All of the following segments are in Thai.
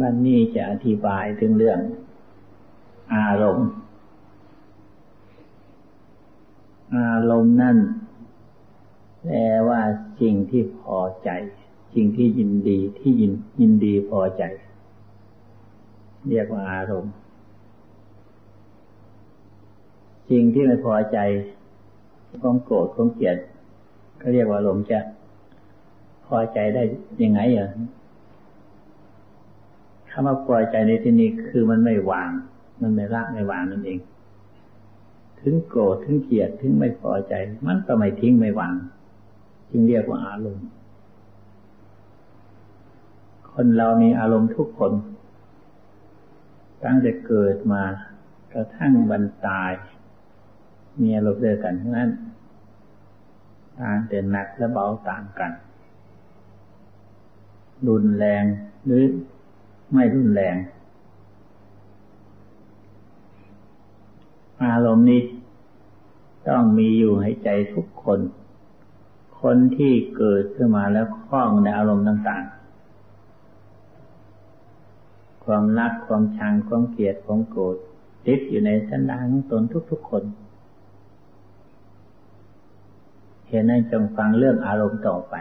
วันนี้จะอธิบายถึงเรื่อง อารมณ์ อารมณ์นั่นแปลว่าสิ่งที่พอใจ สิ่งที่ยินดีที่ยินยินดีพอใจ เรียกว่าอารมณ์ สิ่งที่ไม่พอใจของโกรธของเกลียดก็เรียกว่าอารมณ์จะพอใจได้ยังไงอะ คำว่าพอยใจในที่นี้คือมันไม่วาง มันไม่ละไม่วางนั่นเอง ถึงโกรธถึงเกลียดถึงไม่พอใจ มันก็ไม่ทิ้งไม่วาง จึงเรียกว่าอารมณ์ คนเรามีอารมณ์ทุกคน ตั้งแต่เกิดมากระทั่งบรรตาย มีอารมณ์เดียวกันทั้งนั้นต่างแต่หนักและเบาต่างกันรุนแรงหรือ ไม่รุนแรง อารมณ์นี้ต้องมีอยู่ให้ใจทุกคน คนที่เกิดขึ้นมาแล้วคล้องในอารมณ์ต่างๆ ความรักความชังความเกลียดความโกรธติดอยู่ในสันดานของตนทุกๆคนเห็นนั้นจงฟังเรื่องอารมณ์ต่อไป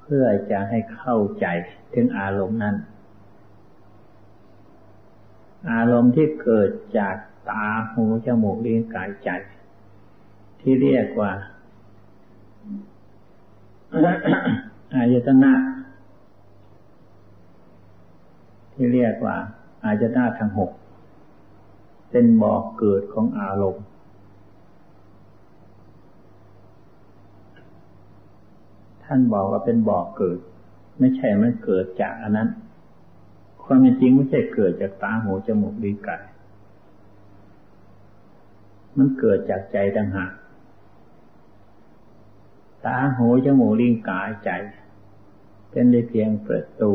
เพื่อจะให้เข้าใจถึงอารมณ์นั้น อารมณ์ที่เกิดจากตาหูจมูกลิ้นกายใจ ที่เรียกว่าอายตนะ ที่เรียกว่าอายตนะทั้งหกเป็นบ่อกเกิดของอารมณ์ ท่านบอกว่าเป็นบ่อกเกิด ไม่ใช่มันเกิดจากอันนั้น ความจริงไม่ใช่เกิดจากตาหูจมูกลิ้นกายมันเกิดจากใจต่างหากตาหูจมูกลิ้นกายใจ เป็นได้เพียงประตู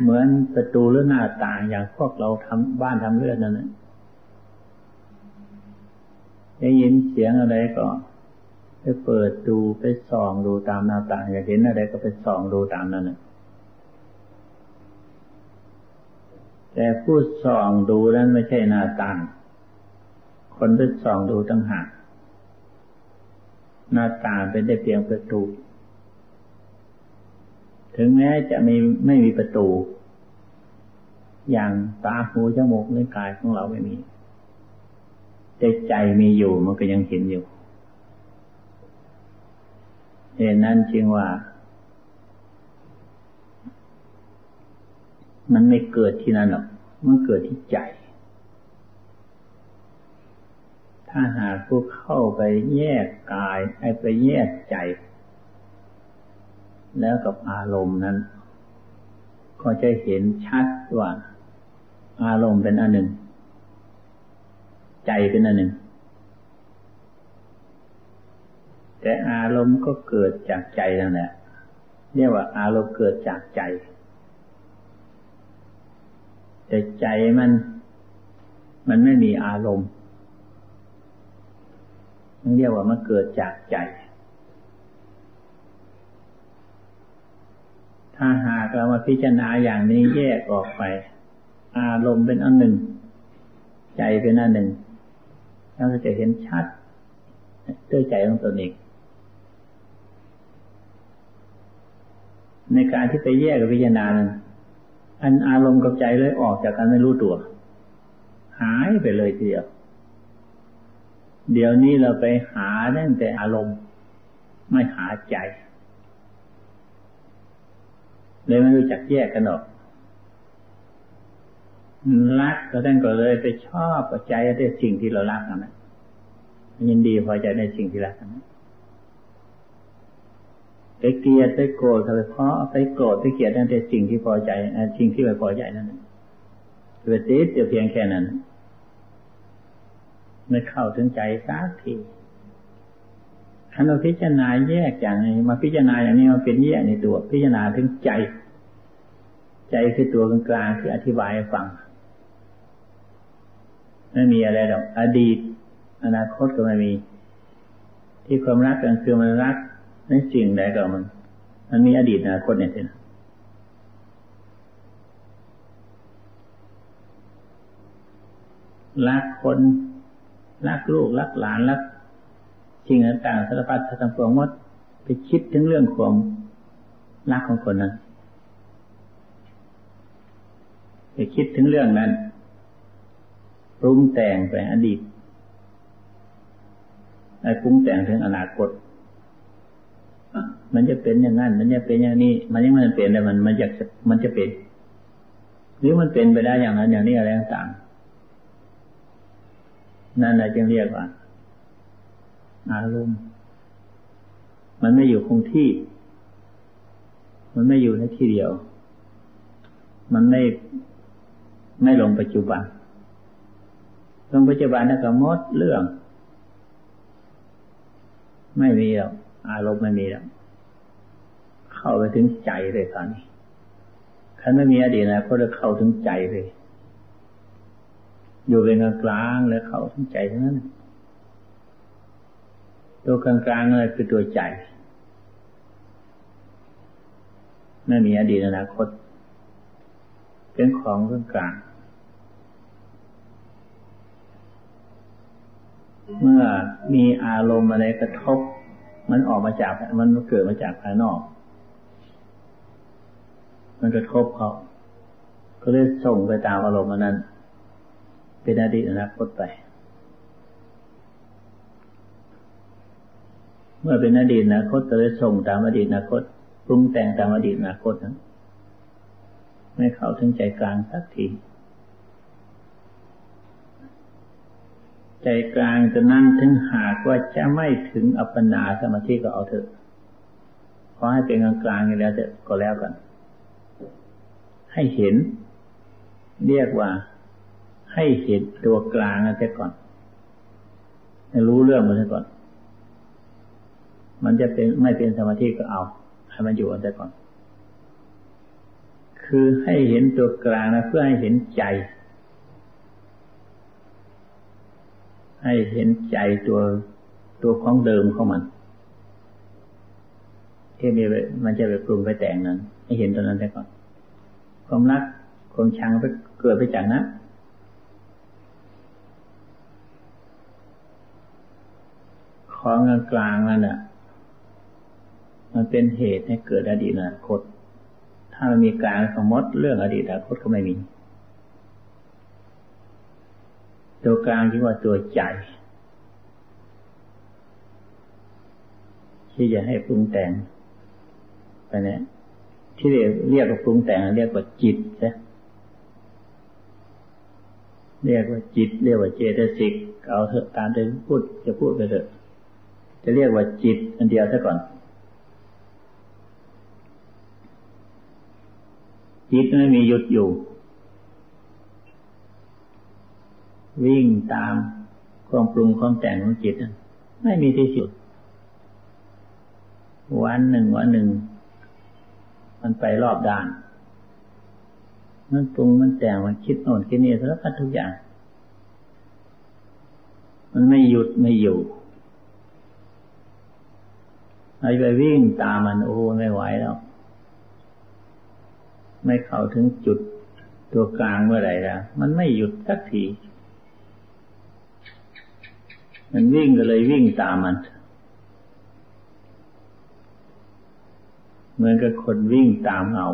เหมือนประตูหรือหน้าต่างอย่างพวกเราทำบ้านทำเรือนนั่นแหละได้ยินเสียงอะไรก็ไปเปิดดูไปส่องดูตามหน้าต่างอยากเห็นอะไรก็ไปส่องดูตามนั้นนะ แต่ผู้ส่องดูนั้นไม่ใช่หน้าต่าคนไปส่องดูตั้งหากหน้าตาเป็นได้เพียงประตู ถึงแม้จะมีไม่มีประตู อย่างตาหูจมูกในกายของเราไม่มี แต่ใจมีอยู่มันก็ยังเห็นอยู่เหตุนั้นจึงว่า มันไม่เกิดที่นั่นหรอก มันเกิดที่ใจ ถ้าหากผู้เข้าไปแยกกายไอ้ไปแยกใจ แล้วกับอารมณ์นั้น ก็จะเห็นชัดว่า อารมณ์เป็นอันหนึ่ง ใจเป็นอันหนึ่ง แต่อารมณ์ก็เกิดจากใจนั่นแหละเรียกว่าอารมณ์เกิดจากใจ แต่ใจมัน มันไม่มีอารมณ์มันเรียกว่ามันเกิดจากใจ ถ้าหากเรามาพิจารณาอย่างนี้แยกออกไป อารมณ์เป็นอันหนึ่ง ใจเป็นอันหนึ่งเราจะเห็นชัดด้วยใจของตนเองในการที่ไปแยกกับพิจารณานั้น อันอารมณ์กับใจเลยออกจากกันไม่รู้ตัว หายไปเลยทีเดียว เดี๋ยวนี้เราไปหาตั้งแต่อารมณ์ ไม่หาใจ เลยไม่รู้จักแยกกันออกรักก็ท่านก็เลยไปชอบกับใจในสิ่งที่เรารักนะยินดีพอใจในสิ่งที่รักนะ ไปเกลียดไปโกรธไปเพราะไปโกรธไปเกลียดนั่นแต่สิ่งที่พอใจสิ่งที่ไม่พอใจนั่นเกิดติดเพียงแค่นั้นไม่เข้าถึงใจสักทีถ้าเราพิจารณาแยกอย่างนี้มาพิจารณาอย่างนี้มาเป็นแยกในตัว พิจารณาถึงใจ ใจคือตัวกลางที่อธิบายให้ฟังไม่มีอะไรหรอก อดีต อนาคตก็ไม่มี ที่ความรักกันคือมันรัก นนจริงใดก็มันมันมีอดีตอนาคตเนี่ยสินะรักคนรักลูกรักหลานรักสิ่งต่างๆสารพัดทั้งปวงว่าไปคิดถึงเรื่องความรักของคนนั้นไปคิดถึงเรื่องนั้นรุมแต่งไปอดีตไปปรุงแต่งถึงอนาคต มันจะเป็นอย่างนั้น มันจะเป็นอย่างนี้ มันยังไมันเป็นแต่มันมันอยากมันจะเป็น หรือมันเป็นไปได้อย่างนั้นอย่างนี้อะไรต่างนั่นแหละจึงเรียกว่า อารมณ์ มันไม่อยู่คงที่ มันไม่อยู่ในที่เดียว มันไม่ไม่ลงปัจจุบัน ลงปัจจุบันนั่นก็มดเรื่อง ไม่มีหรอก อารมณ์ไม่มีหรอกเข้าไปถึงใจเลยตอนนี้คันไม่มีอดีตนะก็จะเข้าถึงใจเลย อยู่เป็นกลางแล้วเข้าถึงใจเท่านั้นตัวกลางๆเลยคือตัวใจไม่มีอดีตอนาคต เป็นของกลางเมื่อมีอารมณ์อะไรกระทบ มันออกมาจากมันเกิดมาจากภายนอก มันกระทบเขาก็เลยส่งไปตามอารมณ์นั้น เป็นอดีตอนาคตไป เมื่อเป็นอดีตอนาคตก็เลยส่งตามอดีตอนาคตปรุงแต่งตามอดีตอนาคตนั้นไม่เข้าถึงใจกลางสักที ใจกลางจะนั่งถึงหากว่าจะไม่ถึงอัปปนาสมาธิก็เอาเถอะขอให้เป็นกลางกลางอย่างแล้วจะก็แล้วกัน ให้เห็น เรียกว่า ให้เห็นตัวกลางนะแต่ก่อนให้รู้เรื่องมันซะก่อน มันจะเป็นไม่เป็นสมาธิก็เอาให้มันอยู่อันแต่ก่อน คือให้เห็นตัวกลางนะเพื่อให้เห็นใจ ให้เห็นใจตัวตัวของเดิมของมันที่มีมันจะไปปรุงไปแต่งนั้น ให้เห็นตัวนั้นได้ก่อน ความรักความชังไปเกิดไปจากนั้นของกลางนั่นน่ะ มันเป็นเหตุให้เกิดอดีตอนาคต ถ้ามันมีกลางสมมติเรื่องอดีตอนาคตก็ไม่มี ตัวกลางที่ว่าตัวใจที่จะให้ปรุงแต่งไปเนี่ยที่เรียกเรียกว่าปรุงแต่งเรียกว่าจิตใช่เรียกว่าจิต เรียกว่าเจตสิกเอาเถอะตามที่พูดจะพูดไปเถอะ จะเรียกว่าจิตอันเดียวซะก่อน จิตไม่มีหยุดอยู่ วิ่งตามความปรุงความแต่งของจิตไม่มีที่สุด วันหนึ่งวันหนึ่ง มันไปรอบด้าน มันปรุงมันแต่งมันคิดโน่นคิดนี่สารพัดทุกอย่าง มันไม่หยุดไม่อยู่ไอ้ไปวิ่งตามมันโอ้ไม่ไหวแล้ว ไม่เข้าถึงจุดตัวกลางเมื่อไหร่ล้วมันไม่หยุดสักที มันวิ่งก็เลยวิ่งตามมัน เหมือนกับคนวิ่งตามเงา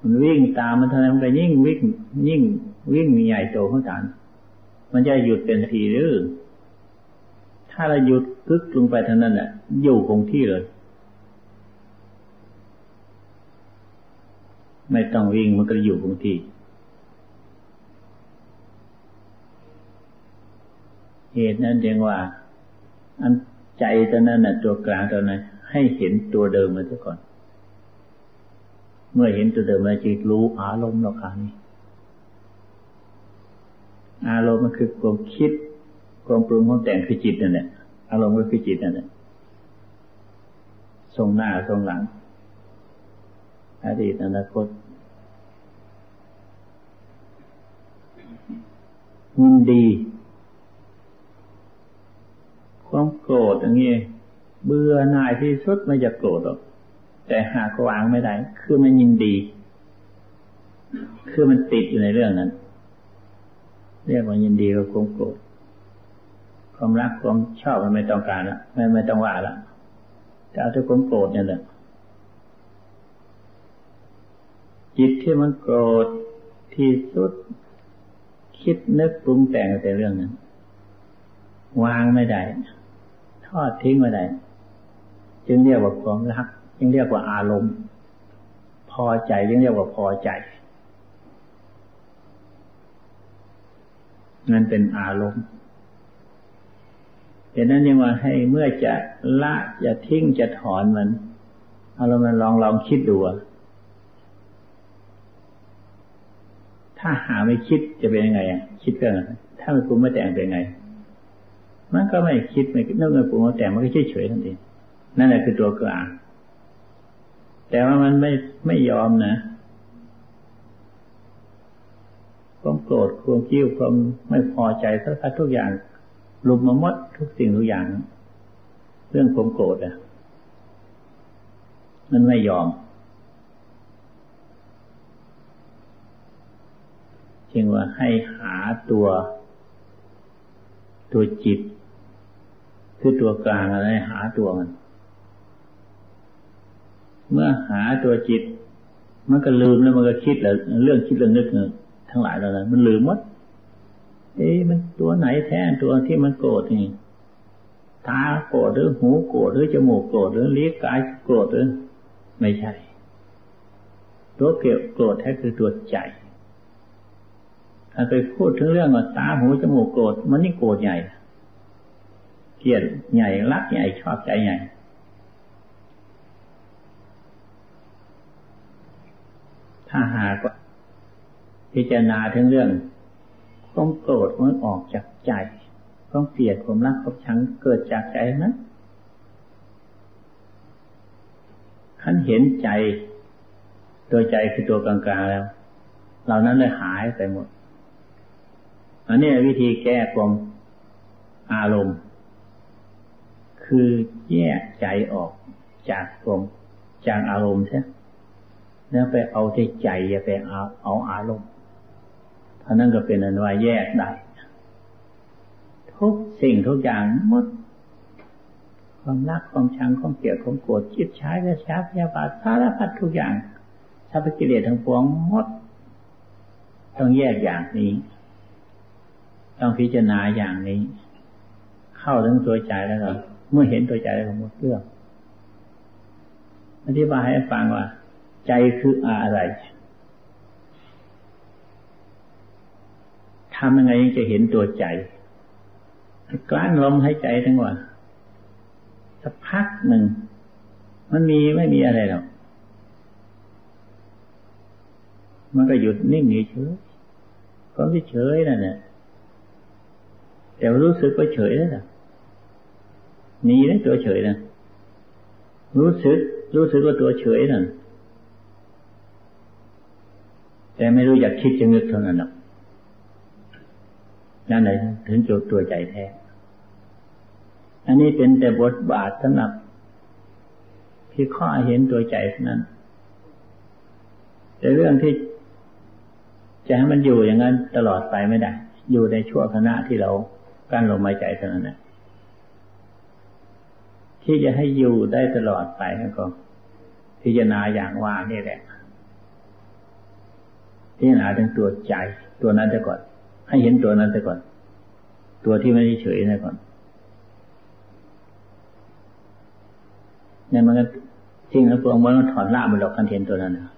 มันวิ่งตามมันเท่านั้นมันก็ยิ่งวิ่งยิ่งวิ่งมีใหญ่โตขึ้นกัน มันจะหยุดเป็นทีหรือ ถ้าเราหยุดกึกลงไปเท่านั้นแหละอยู่คงที่เลย ไม่ต้องวิ่งมันก็อยู่คงที่ เหตุนั้นเรียกว่า อันใจตัวนั้นน่ะตัวกลางตัวนั้น ให้เห็นตัวเดิมมาซะก่อน เมื่อเห็นตัวเดิมแล้วจิตรู้อารมณ์หรอกครับนี่อารมณ์มันคือความคิดความปรุงความแต่งคือจิตนั่นแหละอารมณ์ก็คือจิตนั่นแหละทรงหน้าทรงหลัง อดีตอนาคตยินดี ความโกรธอย่างนี้เบื่อหน่ายที่สุดไม่จะโกรธหรอก แต่หากวางไม่ได้ คือมันยินดี คือมันติดอยู่ในเรื่องนั้น เรียกว่ายินดีกับความโกรธความรักความชอบมันไม่ต้องการละไม่ไม่ต้องว่าละจะเอาแต่ความโกรธนี่แหละจิตที่มันโกรธที่สุดคิดนึกปรุงแต่งแต่เรื่องนั้น วางไม่ได้ ทอดทิ้งไม่ได้จึงเรียกว่าความรัก จึงเรียกว่าอารมณ์ พอใจจึงเรียกว่าพอใจนั่นเป็นอารมณ์ดังนั้นยังว่าให้เมื่อจะละจะทิ้งจะถอนมันเอาเรามาลองลองคิดดูถ้าหาไม่คิดจะเป็นยังไง คิดก็ถ้าไม่ปรุงไม่แต่งเป็นยังไง มันก็ไม่คิดไม่นึกไม่ปรุงแต่มันก็เฉยเฉยทันทีนั่นแหละคือตัวกลางแต่ว่ามันไม่ไม่ยอมนะความโกรธความกิ้วความไม่พอใจสารพัดทุกอย่างลุมมาหมดทุกสิ่งทุกอย่าง เรื่องความโกรธอะ มันไม่ยอมจึงว่าให้หาตัว ตัวจิต คือตัวกลางอะไรหาตัวมัน เมื่อหาตัวจิต มันก็ลืมแล้วมันก็คิดแล้วเรื่องคิดเรื่องนึกทั้งหลายแล้วนะมันลืมหมดเอ๊ะมันตัวไหนแท้ตัวที่มันโกรธนี่ตาโกรธหรือหูโกรธหรือจมูกโกรธหรือลิ้นกายโกรธหรือไม่ใช่ ตัวเกี่ยวโกรธแท้คือตัวใจถ้าไปพูดถึงเรื่องว่าตาหูจมูกโกรธมันนี่โกรธใหญ่ เกลียดใหญ่รักใหญ่ชอบใจใหญ่ถ้าหากว่าพิจารณาถึงเรื่องความโกรธมันออกจากใจความเกลียดความรักความชังเกิดจากใจนะขันเห็นใจ ตัวใจคือตัวกลางๆแล้ว เหล่านั้นเลยหายไปหมดอันนี้วิธีแก้ความอารมณ์ คือแยกใจออกจากความจากอารมณ์ใช่แล้วไปเอาที่ใจอย่าไปเอาเอาอารมณ์ท่านั้นก็เป็นอนุวาแยกได้ทุกสิ่งทุกอย่างหมด ความรักความชังความเกลียดความโกรธคิดใช้และช้าพยาบาทสารพัดทุกอย่างถ้าปกิเลสทั้งปวงหมด ต้องแยกอย่างนี้ ต้องพิจารณาอย่างนี้ เข้าถึงตัวใจแล้วก็ เมื่อเห็นตัวใจแล้วหมดเรื่อง อธิบายให้ฟังว่า ใจคืออะไรทำยังไงจะเห็นตัวใจกลั้นลมหายใจทั้งวันสักพักหนึ่ง มันมีไม่มีอะไรหรอกมันก็หยุดนิ่งเฉยก็เฉยนั่นแหละแต่รู้สึกว่าเฉยแล้วนะ มีนะตัวเฉยนะรู้สึก รู้สึกว่าตัวเฉยนั่นแต่ไม่รู้อยากคิดจะนึกเท่านั้นหรอกนั่นแหละถึงจุดตัวใจแท้ อันนี้เป็นแต่บทบาทสำหรับที่ข้อเห็นตัวใจนั้น แต่เรื่องที่จะให้มันอยู่อย่างนั้นตลอดไปไม่ได้ อยู่ในชั่วขณะที่เรากั้นลมหายใจเท่านั้นนะ ที่จะให้อยู่ได้ตลอดไปก็พิจารณาอย่างว่านี่แหละพิจารณาถึงตัวใจตัวนั้นจะก่อน ให้เห็นตัวนั้นไปก่อน ตัวที่ไม่ได้เฉยนะก่อนเนี่ยมันก็จริงแล้วพวงมันถอนล่ามันหลอกคันเทนตัวนั้นนะ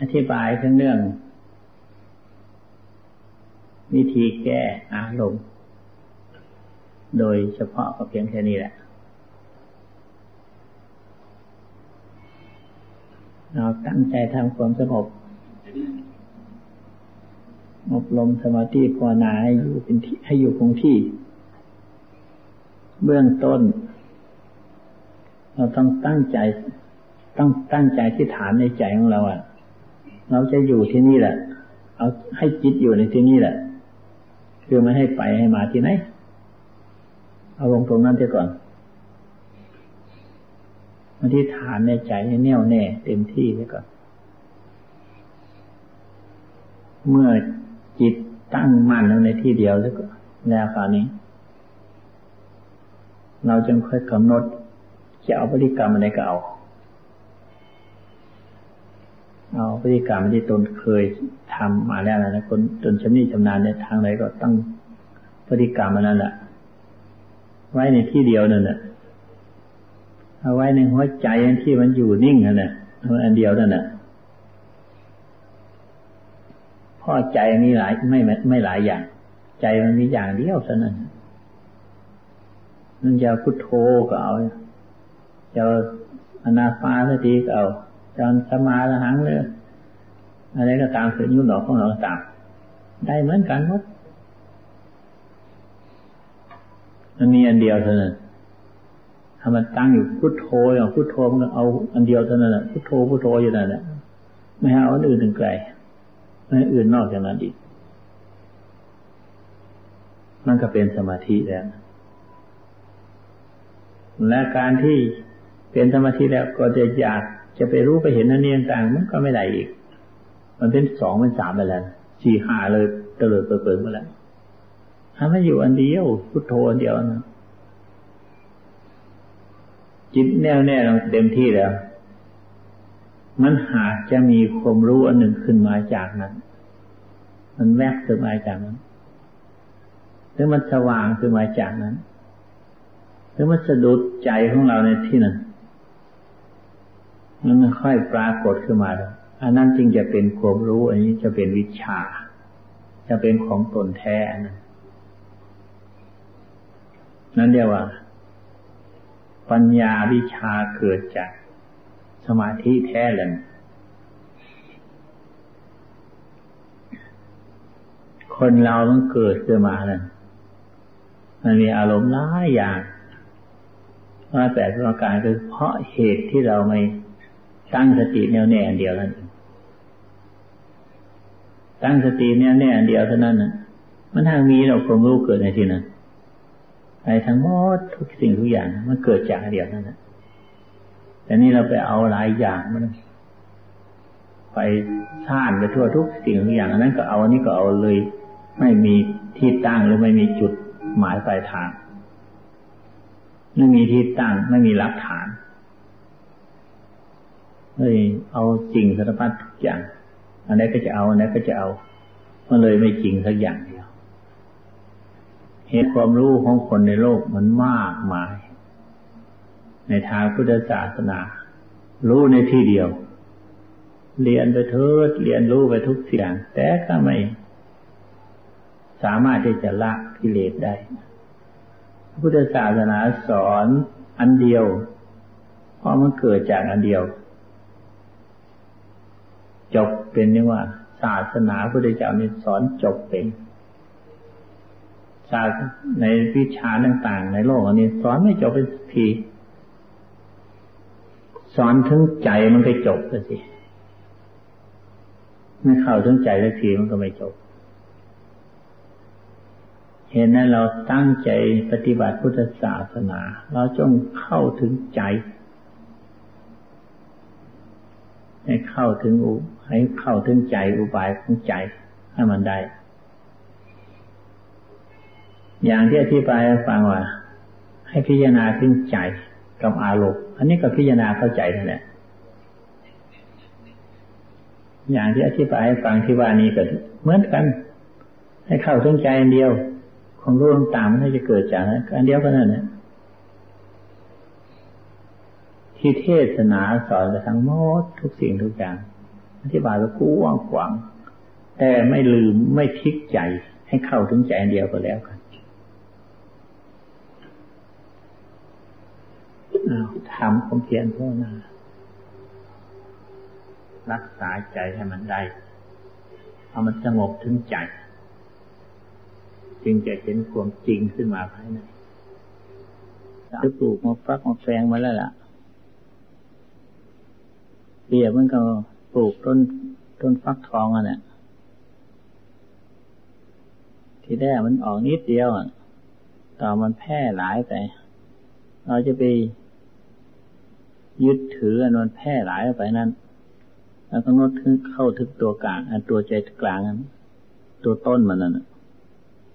อธิบายถึงเรื่อง วิธีแก้อารมณ์ โดยเฉพาะก็เพียงแค่นี้แหละ เราตั้งใจทำความสงบอบรมสมาธิภาวนาให้อยู่เป็นที่ให้อยู่คงที่ เบื้องต้น เราต้องตั้งใจ ต้องตั้งใจที่ฐานในใจของเราอะ เราจะอยู่ที่นี่แหละ เอาให้จิตอยู่ในที่นี่แหละ คือไม่ให้ไปให้มาที่ไหน เอาลงตรงนั้นเสียก่อนอธิษฐานในใจให้แน่วแน่เต็มที่เสียก่อน เมื่อจิตตั้งมั่นลงในที่เดียวเสียก่แล้วคราวนี้ เราจึงค่อยกำหนดจะเอาพฤติกรรมอะไรก็เอาเอาพฤติกรรมที่ตนเคยทำมาแล้วนะคนจนชำนิชำนาญในทางไหนก็ต้องพฤติกรรมมันนั่นแหละ ไว้ในที่เดียวนั่นแหละเอาไว้ในหัวใจที่มันอยู่นิ่งนั่นแหละอันเดียวนั่นแหละพ่อใจมีหลายไม่ไม่หลายอย่าง ใจมันมีอย่างเดียวเท่านั้นมันจะพุทโธก็เอาจะอนาฟาสติก็เอาจะสมาหังเลยอะไรก็ตามคือยุ่งหลอกของเราตามได้เหมือนกันหมด มันมีอันเดียวเท่านั้นถ้ามันตั้งอยู่พุทโธอย่างพุทโธมันเอาอันเดียวเท่านั้นแหละพุทโธพุทโธอยู่นั่นแหละไม่เอาอันอื่นถึงไกลไม่อื่นนอกจากนั้นอีกมันก็เป็นสมาธิแล้วและการที่เป็นสมาธิแล้วก็จะอยากจะไปรู้ไปเห็นนั่นนี่ต่างมันก็ไม่ได้อีก มันเป็นสองเป็นสามไปแล้วสี่ห้าเลยเตลิดเปิดมาแล้ว ถ้าไม่อยู่อันเดียวพุทโธอันเดียวนะจิตแน่วแน่ลงเต็มที่แล้ว มันหากจะมีความรู้อันหนึ่งขึ้นมาจากนั้น มันแวบขึ้นมาจากนั้นหรือมันสว่างขึ้นมาจากนั้นหรือมันสะดุดใจของเราในที่นั้นมันค่อยปรากฏขึ้นมาแล้วอันนั้นจึงจะเป็นความรู้ อันนี้จะเป็นวิชา จะเป็นของตนแท้นั้นนั่ นั่นเรียกว่า ปัญญาวิชาเกิดจากสมาธิแท้เลยคนเราต้องเกิดขึ้นมาเนี่ยมันมีอารมณ์หลายอย่างว่าแต่ประการคือเพราะเหตุที่เราไม่ตั้งสติแน่วแน่เดียวนั่นตั้งสติแน่วแน่เดียวเท่านั้นนะมันทางมีเราความรู้เกิดในที่นั้น ในทั้งหมดทุกสิ่งทุกอย่างมันเกิดจากเดียวนั่นแหละแต่นี่เราไปเอาหลายอย่างมันไปซ่านไปทั่วทุกสิ่งทุกอย่างอันนั้นก็เอาอันนี้ก็เอาเลย ไม่มีที่ตั้งหรือไม่มีจุดหมายปลายทางไม่มีที่ตั้งไม่มีหลักฐานเลยเอาจริงสารพัดทุกอย่าง อันนี้ก็จะเอาอันนี้ก็จะเอามันเลยไม่จริงสักอย่างเดียว เหตุความรู้ของคนในโลกมันมากมาย ในทางพุทธศาสนา รู้ในที่เดียว เรียนไปเถิดเรียนรู้ไปทุกเสียง แต่ก็ไม่ สามารถที่จะละกิเลสได้พุทธศาสนาสอนอันเดียว เพราะมันเกิดจากอันเดียว จบเป็นนี่ว่า ศาสนาพุทธเจ้านี่สอนจบเป็น ศาสตร์ในวิชาต่าง ๆ ในโลกอันนี้ สอนไม่จบเป็นทีสอนถึงใจมันก็จบสิไม่เข้าถึงใจสักทีมันก็ไม่จบเห็นนั้นเราตั้งใจปฏิบัติพุทธศาสนา เราจงเข้าถึงใจ ให้เข้าถึงอุให้เข้าถึงใจอุบายของใจให้มันได้ อย่างที่อธิบายให้ฟังว่า ให้พิจารณาถึงใจกับอารมณ์อันนี้ก็พิจารณาเข้าใจนั่นแหละอย่างที่อธิบายให้ฟังที่ว่านี้ก็เหมือนกัน ให้เข้าถึงใจอันเดียว ของรู้ต่างมันจะเกิดจากอันเดียวกันนั่นแหละที่เทศนาสอนไปทั้งหมดทุกสิ่งทุกอย่าง อธิบายไปกว้างขวางแต่ไม่ลืมไม่ทิ้งใจให้เข้าถึงใจอันเดียวก็แล้วกัน ทำความเพียรเพื่อนารักษาใจให้มันได้เอามันสงบถึงใจ จึงจะเห็นความจริงขึ้นมาภายในจะปลูกมาฟักมาแฟงมาแล้วล่ะเปียบมันก็ปลูกต้นต้นฟักทองอะเนี่ยที่แรกมันออกนิดเดียวอะต่อมันแพร่หลายไป เราจะไป ยึดถืออันนั้นแพร่หลายออกไปนั้นแล้วก็งดเข้าถึงตัวกลาง อันตัวใจกลางนั้นตัวต้นมันนั่น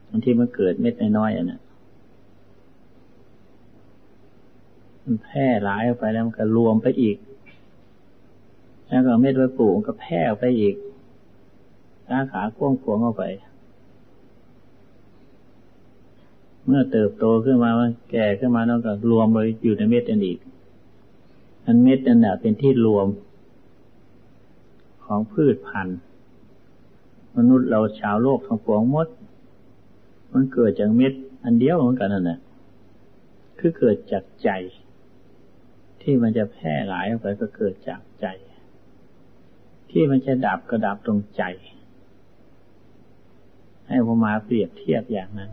อันที่มันเกิดเม็ดน้อยๆอะนะมันแพร่หลายออกไปแล้วมันก็รวมไปอีก แล้วก็เม็ดไว้ปลูกก็แพร่ออกไปอีกสาขาก้วงขวงออกไป เมื่อเติบโตขึ้นมาแก่ขึ้นมาแล้วก็รวมไปอยู่ในเม็ดนั่นอีก อันเม็ดนั่นแหละเป็นที่รวมของพืชพันธุ์ มนุษย์เราชาวโลกทั้งปวงมด มันเกิดจากเม็ด อันเดียวเหมือนกันนั่นแหละคือเกิดจากใจ ที่มันจะแพร่หลายออกไปก็เกิดจากใจ ที่มันจะดับก็ดับตรงใจ ให้ผมมาเปรียบเทียบอย่างนั้น